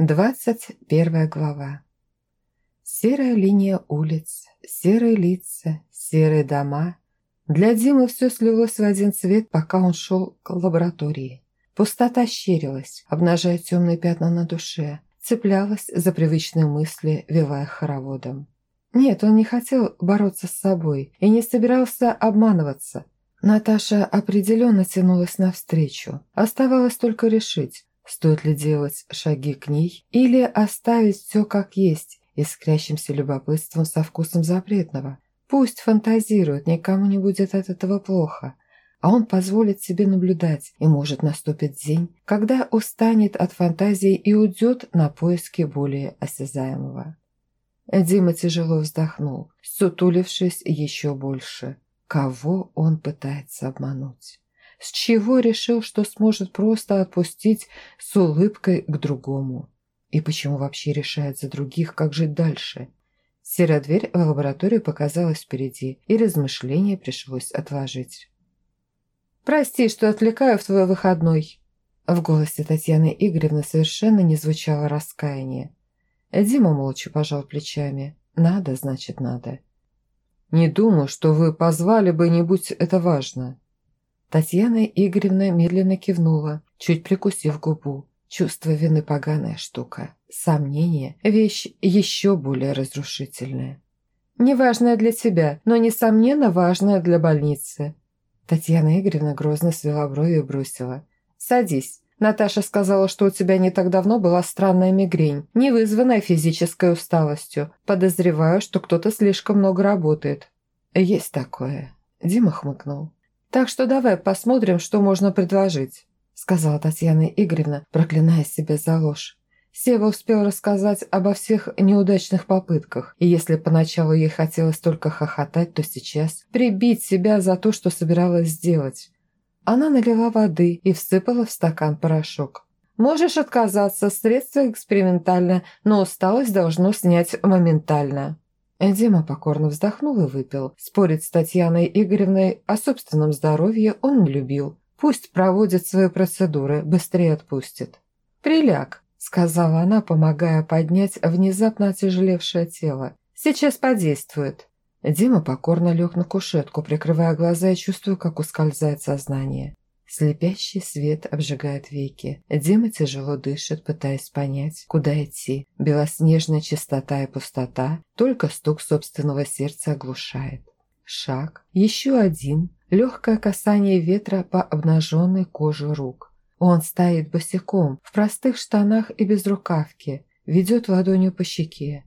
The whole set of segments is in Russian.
21 глава. Серая линия улиц, серые лица, серые дома. Для Димы все слилось в один цвет, пока он шел к лаборатории. Пустота щерилась, обнажая темные пятна на душе, цеплялась за привычные мысли, вивая хороводом. Нет, он не хотел бороться с собой и не собирался обманываться. Наташа определенно тянулась навстречу. Оставалось только решить, Стоит ли делать шаги к ней или оставить все как есть, искрящимся любопытством со вкусом запретного? Пусть фантазирует, никому не будет от этого плохо. А он позволит себе наблюдать, и может наступит день, когда устанет от фантазии и уйдет на поиски более осязаемого. Дима тяжело вздохнул, сутулившись еще больше. Кого он пытается обмануть? С чего решил, что сможет просто отпустить с улыбкой к другому? И почему вообще решает за других, как жить дальше? Серая дверь в лабораторию показалась впереди, и размышления пришлось отложить. «Прости, что отвлекаю в твой выходной». В голосе Татьяны Игоревны совершенно не звучало раскаяние. Дима молча пожал плечами. «Надо, значит, надо». «Не думаю, что вы позвали бы, не будь это важно», Татьяна Игоревна медленно кивнула, чуть прикусив губу. Чувство вины поганая штука. Сомнение – вещь еще более разрушительная. «Неважная для тебя, но, несомненно, важная для больницы». Татьяна Игоревна грозно свела брови и бросила. «Садись. Наташа сказала, что у тебя не так давно была странная мигрень, не вызванная физической усталостью. Подозреваю, что кто-то слишком много работает». «Есть такое». Дима хмыкнул. Так что давай посмотрим, что можно предложить», сказала Татьяна Игоревна, проклиная себя за ложь. Сева успел рассказать обо всех неудачных попытках, и если поначалу ей хотелось только хохотать, то сейчас прибить себя за то, что собиралась сделать. Она налила воды и всыпала в стакан порошок. «Можешь отказаться, средство экспериментально, но усталость должно снять моментально». Дима покорно вздохнул и выпил. Спорить с Татьяной Игоревной о собственном здоровье он не любил. Пусть проводит свои процедуры, быстрее отпустит. «Приляг», – сказала она, помогая поднять внезапно отяжелевшее тело. «Сейчас подействует». Дима покорно лег на кушетку, прикрывая глаза и чувствуя, как ускользает сознание. Слепящий свет обжигает веки. Дима тяжело дышит, пытаясь понять, куда идти. Белоснежная чистота и пустота, только стук собственного сердца оглушает. Шаг, еще один, легкое касание ветра по обнаженной коже рук. Он стоит босиком, в простых штанах и без рукавки, ведет ладонью по щеке.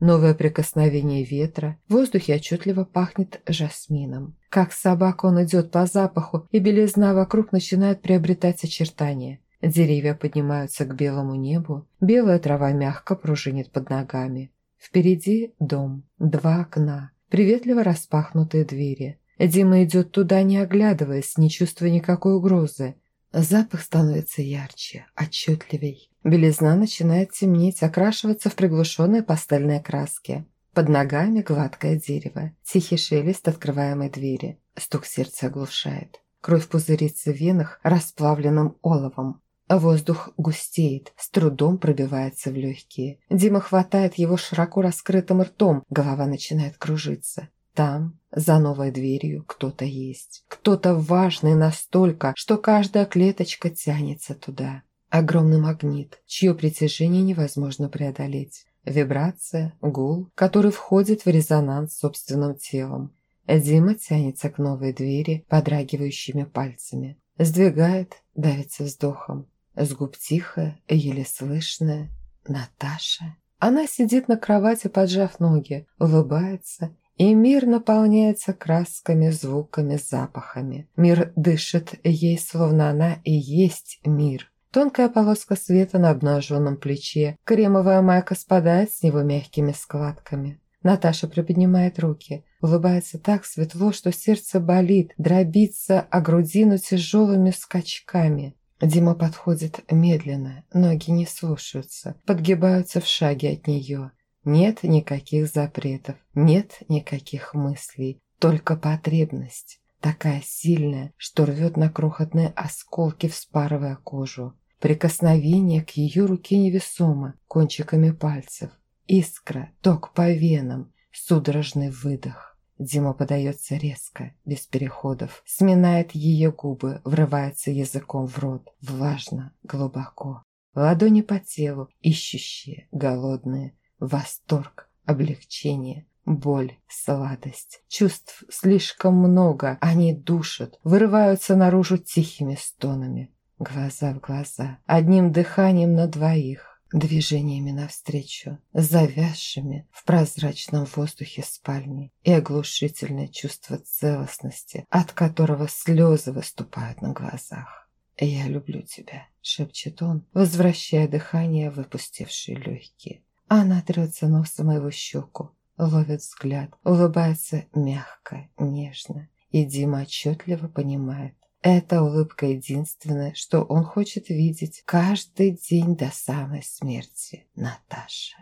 Новое прикосновение ветра, в воздухе отчетливо пахнет жасмином. Как собака он идет по запаху, и белизна вокруг начинает приобретать очертания. Деревья поднимаются к белому небу, белая трава мягко пружинит под ногами. Впереди дом, два окна, приветливо распахнутые двери. Дима идет туда, не оглядываясь, не чувствуя никакой угрозы. Запах становится ярче, отчетливей. Белизна начинает темнеть, окрашиваться в приглушенные пастельные краски. Под ногами гладкое дерево, тихий шелест открываемой двери. Стук сердца оглушает. Кровь пузырится в венах расплавленным оловом. Воздух густеет, с трудом пробивается в легкие. Дима хватает его широко раскрытым ртом, голова начинает кружиться. Там, за новой дверью, кто-то есть. Кто-то важный настолько, что каждая клеточка тянется туда. Огромный магнит, чье притяжение невозможно преодолеть. Вибрация, гул, который входит в резонанс с собственным телом. Дима тянется к новой двери подрагивающими пальцами. Сдвигает, давится вздохом. С губ тихо, еле слышное. Наташа. Она сидит на кровати, поджав ноги, улыбается, и мир наполняется красками, звуками, запахами. Мир дышит ей, словно она и есть мир. Тонкая полоска света на обнаженном плече, кремовая майка спадает с него мягкими складками. Наташа приподнимает руки, улыбается так светло, что сердце болит, дробится о грудину тяжелыми скачками. Дима подходит медленно, ноги не слушаются, подгибаются в шаге от нее. Нет никаких запретов, нет никаких мыслей, только потребность, такая сильная, что рвет на крохотные осколки, вспарывая кожу. Прикосновение к ее руке невесомо, кончиками пальцев. Искра, ток по венам, судорожный выдох. Дима подается резко, без переходов, сминает ее губы, врывается языком в рот, влажно, глубоко. Ладони по телу, ищущие, голодные, восторг, облегчение, боль, сладость. Чувств слишком много, они душат, вырываются наружу тихими стонами. Глаза в глаза, одним дыханием на двоих, движениями навстречу, завязшими в прозрачном воздухе спальни и оглушительное чувство целостности, от которого слезы выступают на глазах. «Я люблю тебя», — шепчет он, возвращая дыхание выпустившие легкие. Она трется носом его щеку, ловит взгляд, улыбается мягко, нежно. И Дима отчетливо понимает, эта улыбка единственное, что он хочет видеть каждый день до самой смерти Наташа.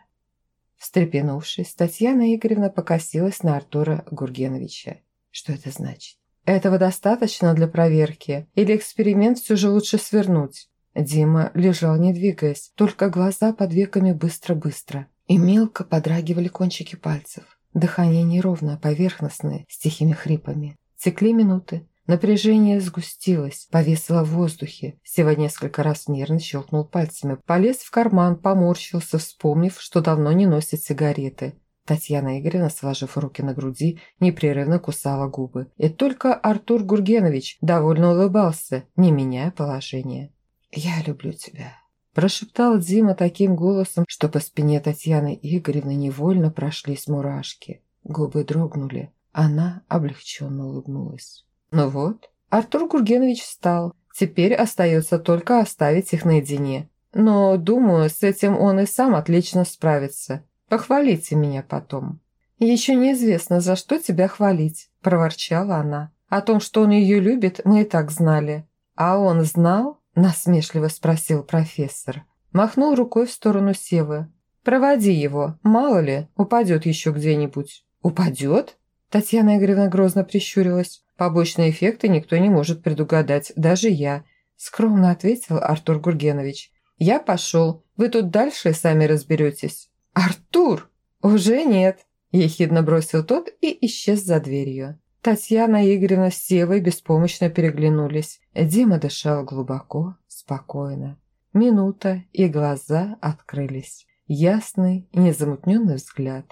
Встрепенувшись, Татьяна Игоревна покосилась на Артура Гургеновича. Что это значит? Этого достаточно для проверки? Или эксперимент все же лучше свернуть? Дима лежал не двигаясь, только глаза под веками быстро-быстро. И мелко подрагивали кончики пальцев. Дыхание неровное, поверхностное, с тихими хрипами. Текли минуты. Напряжение сгустилось, повисло в воздухе. Сева несколько раз нервно щелкнул пальцами, полез в карман, поморщился, вспомнив, что давно не носит сигареты. Татьяна Игоревна, сложив руки на груди, непрерывно кусала губы. И только Артур Гургенович довольно улыбался, не меняя положение. «Я люблю тебя», – прошептал Дима таким голосом, что по спине Татьяны Игоревны невольно прошлись мурашки. Губы дрогнули. Она облегченно улыбнулась. Ну вот, Артур Гургенович встал. Теперь остается только оставить их наедине. Но, думаю, с этим он и сам отлично справится. Похвалите меня потом». «Еще неизвестно, за что тебя хвалить», – проворчала она. «О том, что он ее любит, мы и так знали». «А он знал?» – насмешливо спросил профессор. Махнул рукой в сторону Севы. «Проводи его, мало ли, упадет еще где-нибудь». «Упадет?» Татьяна Игоревна грозно прищурилась. «Побочные эффекты никто не может предугадать, даже я», – скромно ответил Артур Гургенович. «Я пошел, вы тут дальше сами разберетесь». «Артур!» «Уже нет», – ехидно бросил тот и исчез за дверью. Татьяна Игоревна с Севой беспомощно переглянулись. Дима дышал глубоко, спокойно. Минута, и глаза открылись. Ясный незамутненный взгляд.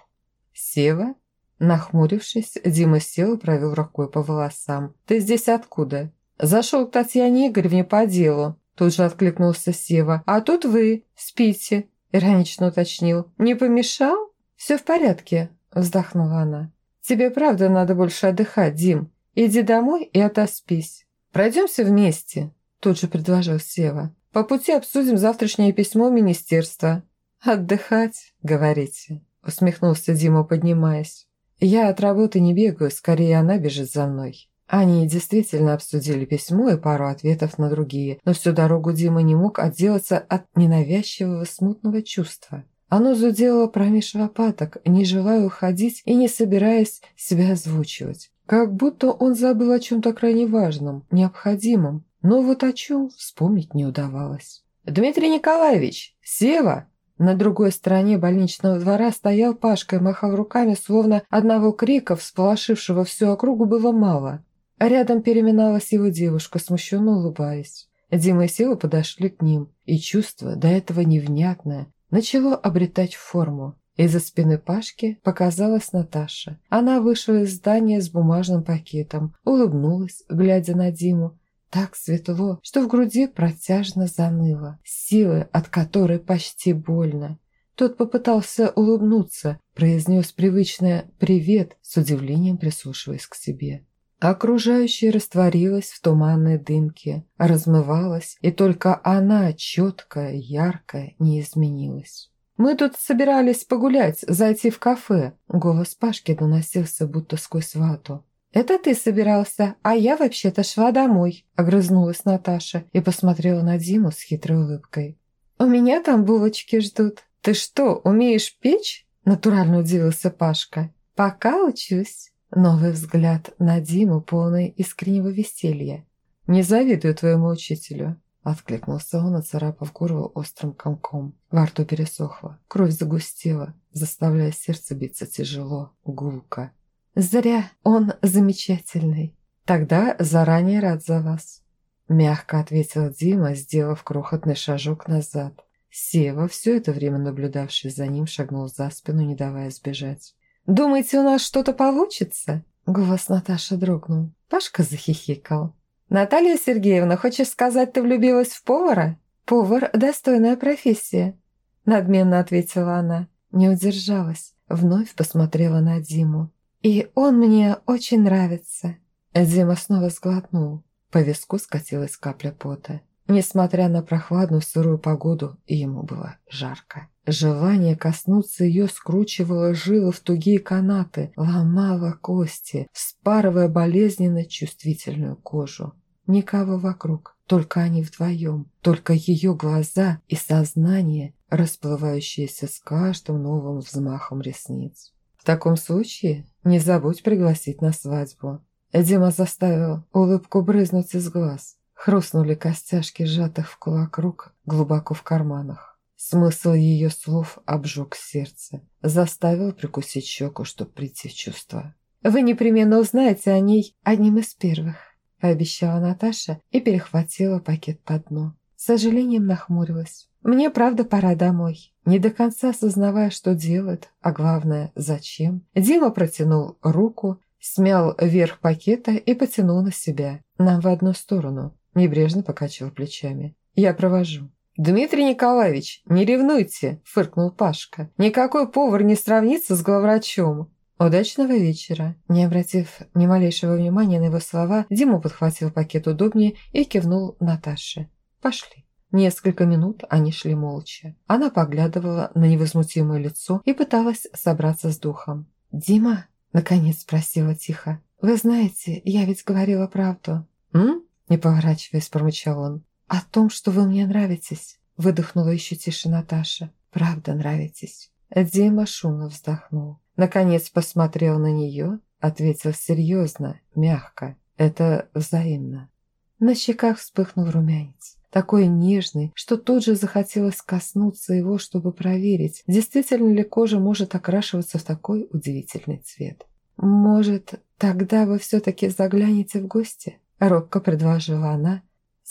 «Сева?» Нахмурившись, Дима сел и провел рукой по волосам. «Ты здесь откуда?» «Зашел к Татьяне Игоревне по делу», тут же откликнулся Сева. «А тут вы спите», иронично уточнил. «Не помешал?» «Все в порядке», вздохнула она. «Тебе правда надо больше отдыхать, Дим. Иди домой и отоспись. Пройдемся вместе», тут же предложил Сева. «По пути обсудим завтрашнее письмо в министерство». «Отдыхать, говорите», усмехнулся Дима, поднимаясь. «Я от работы не бегаю, скорее она бежит за мной». Они действительно обсудили письмо и пару ответов на другие, но всю дорогу Дима не мог отделаться от ненавязчивого смутного чувства. Оно зудело промеж лопаток, не желая уходить и не собираясь себя озвучивать. Как будто он забыл о чем-то крайне важном, необходимом, но вот о чем вспомнить не удавалось. «Дмитрий Николаевич! Сева!» На другой стороне больничного двора стоял Пашка и махал руками, словно одного крика, всполошившего всю округу, было мало. Рядом переминалась его девушка, смущенно улыбаясь. Дима и Сила подошли к ним, и чувство, до этого невнятное, начало обретать форму. Из-за спины Пашки показалась Наташа. Она вышла из здания с бумажным пакетом, улыбнулась, глядя на Диму. Так светло, что в груди протяжно заныло, силы, от которой почти больно. Тот попытался улыбнуться, произнес привычное «привет», с удивлением прислушиваясь к себе. Окружающее растворилось в туманной дымке, размывалось, и только она, четкая, яркая, не изменилась. «Мы тут собирались погулять, зайти в кафе», — голос Пашки доносился будто сквозь вату. «Это ты собирался, а я вообще-то шла домой», — огрызнулась Наташа и посмотрела на Диму с хитрой улыбкой. «У меня там булочки ждут. Ты что, умеешь печь?» — натурально удивился Пашка. «Пока учусь». Новый взгляд на Диму, полный искреннего веселья. «Не завидую твоему учителю». Откликнулся он, оцарапав горло острым комком. Во рту пересохло, кровь загустела, заставляя сердце биться тяжело, гулко. «Зря, он замечательный. Тогда заранее рад за вас». Мягко ответил Дима, сделав крохотный шажок назад. Сева, все это время наблюдавший за ним, шагнул за спину, не давая сбежать. «Думаете, у нас что-то получится?» Голос Наташи дрогнул. Пашка захихикал. «Наталья Сергеевна, хочешь сказать, ты влюбилась в повара?» «Повар – достойная профессия», – надменно ответила она. Не удержалась, вновь посмотрела на Диму. «И он мне очень нравится». Дима снова сглотнул. По виску скатилась капля пота. Несмотря на прохладную сырую погоду, ему было жарко. Желание коснуться ее скручивало жилы в тугие канаты, ломало кости, спарывая болезненно чувствительную кожу. Никого вокруг, только они вдвоем, только ее глаза и сознание, расплывающиеся с каждым новым взмахом ресниц. В таком случае не забудь пригласить на свадьбу. Дима заставил улыбку брызнуть из глаз. Хрустнули костяшки сжатых в кулак рук глубоко в карманах. Смысл ее слов обжег сердце, заставил прикусить щеку, чтобы прийти в чувство. «Вы непременно узнаете о ней одним из первых», пообещала Наташа и перехватила пакет по дну. С сожалением нахмурилась. «Мне, правда, пора домой». Не до конца осознавая, что делает, а главное, зачем, Дима протянул руку, смял верх пакета и потянул на себя. Нам в одну сторону. Небрежно покачал плечами. «Я провожу». «Дмитрий Николаевич, не ревнуйте!» – фыркнул Пашка. «Никакой повар не сравнится с главврачом. «Удачного вечера!» Не обратив ни малейшего внимания на его слова, Дима подхватил пакет удобнее и кивнул Наташе. «Пошли». Несколько минут они шли молча. Она поглядывала на невозмутимое лицо и пыталась собраться с духом. «Дима?» – наконец спросила тихо. «Вы знаете, я ведь говорила правду». «М?» – не поворачиваясь, промычал он. «О том, что вы мне нравитесь», – выдохнула еще тише Наташа. «Правда нравитесь». Дима шумно вздохнул. Наконец посмотрел на нее, ответил серьезно, мягко. Это взаимно. На щеках вспыхнул румянец. Такой нежный, что тут же захотелось коснуться его, чтобы проверить, действительно ли кожа может окрашиваться в такой удивительный цвет. «Может, тогда вы все-таки заглянете в гости?» Робко предложила она,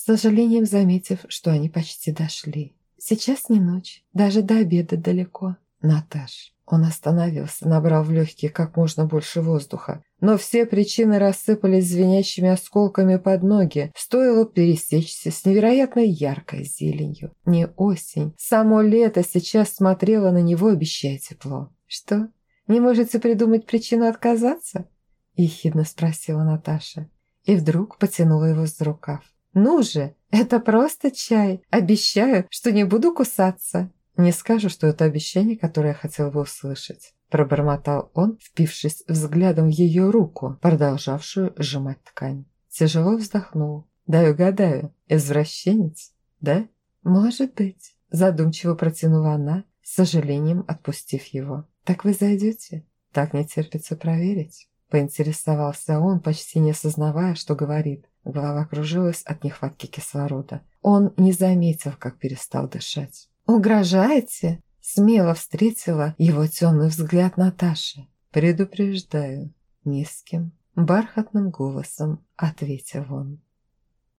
с сожалением заметив, что они почти дошли. «Сейчас не ночь, даже до обеда далеко. Наташ, он остановился, набрал в легкие как можно больше воздуха. Но все причины рассыпались звенящими осколками под ноги. Стоило пересечься с невероятно яркой зеленью. Не осень, само лето сейчас смотрело на него, обещая тепло. «Что, не можете придумать причину отказаться?» Ехидно спросила Наташа. И вдруг потянула его за рукав. «Ну же, это просто чай. Обещаю, что не буду кусаться». «Не скажу, что это обещание, которое я хотел бы услышать», пробормотал он, впившись взглядом в ее руку, продолжавшую сжимать ткань. Тяжело вздохнул. «Дай угадаю, извращенец, да?» «Может быть», задумчиво протянула она, с сожалением отпустив его. «Так вы зайдете?» «Так не терпится проверить», поинтересовался он, почти не осознавая, что говорит. Голова кружилась от нехватки кислорода. Он не заметил, как перестал дышать. «Угрожаете?» Смело встретила его темный взгляд Наташи. «Предупреждаю, низким, бархатным голосом», — ответил он.